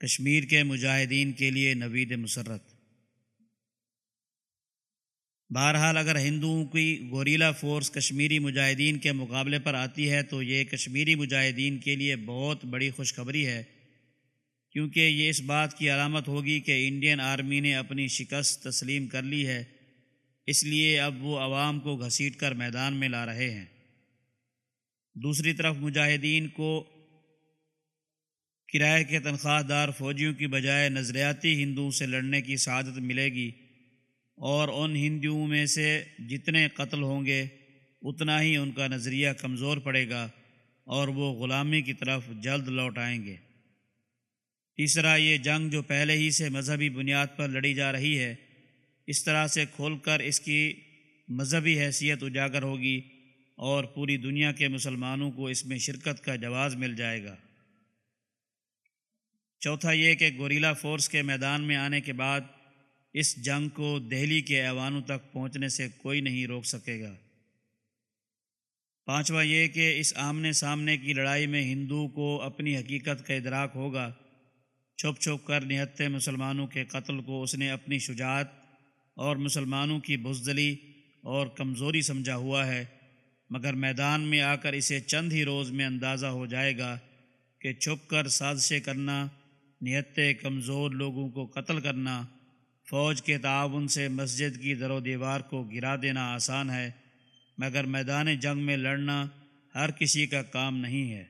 کشمیر کے مجاہدین کے لیے نوید مسرت۔ بہرحال اگر ہندوؤں کی گوریلا فورس کشمیری مجاہدین کے مقابلے پر آتی ہے تو یہ کشمیری مجاہدین کے لیے بہت بڑی خوشخبری ہے، کیونکہ یہ اس بات کی علامت ہوگی کہ انڈین آرمی نے اپنی شکست تسلیم کر لی ہے، اس لیے اب وہ عوام کو گھسیٹ کر میدان میں لا رہے ہیں۔ دوسری طرف مجاہدین کو کرائے کے تنخواہ دار فوجیوں کی بجائے نظریاتی ہندوؤں سے لڑنے کی سعادت ملے گی اور ان ہندوؤں میں سے جتنے قتل ہوں گے، اتنا ہی ان کا نظریہ کمزور پڑے گا اور وہ غلامی کی طرف جلد لوٹ آئیں گے۔ تیسرا، یہ جنگ جو پہلے ہی سے مذہبی بنیاد پر لڑی جا رہی ہے، اس طرح سے کھول کر اس کی مذہبی حیثیت اجاگر ہوگی اور پوری دنیا کے مسلمانوں کو اس میں شرکت کا جواز مل جائے گا۔ چوتھا یہ کہ گوریلا فورس کے میدان میں آنے کے بعد اس جنگ کو دہلی کے ایوانوں تک پہنچنے سے کوئی نہیں روک سکے گا۔ پانچواں یہ کہ اس آمنے سامنے کی لڑائی میں ہندو کو اپنی حقیقت کا ادراک ہوگا۔ چھپ چھپ کر نہتے مسلمانوں کے قتل کو اس نے اپنی شجاعت اور مسلمانوں کی بزدلی اور کمزوری سمجھا ہوا ہے، مگر میدان میں آ کر اسے چند ہی روز میں اندازہ ہو جائے گا کہ چھپ کر سازشیں کرنا نہت کمزور لوگوں کو قتل کرنا، فوج کے تعاون سے مسجد کی در و دیوار کو گرا دینا آسان ہے، مگر میدان جنگ میں لڑنا ہر کسی کا کام نہیں ہے۔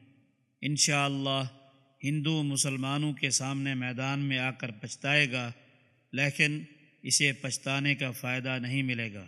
انشاءاللہ اللہ ہندو مسلمانوں کے سامنے میدان میں آ کر پچھتائے گا، لیکن اسے پچھتانے کا فائدہ نہیں ملے گا۔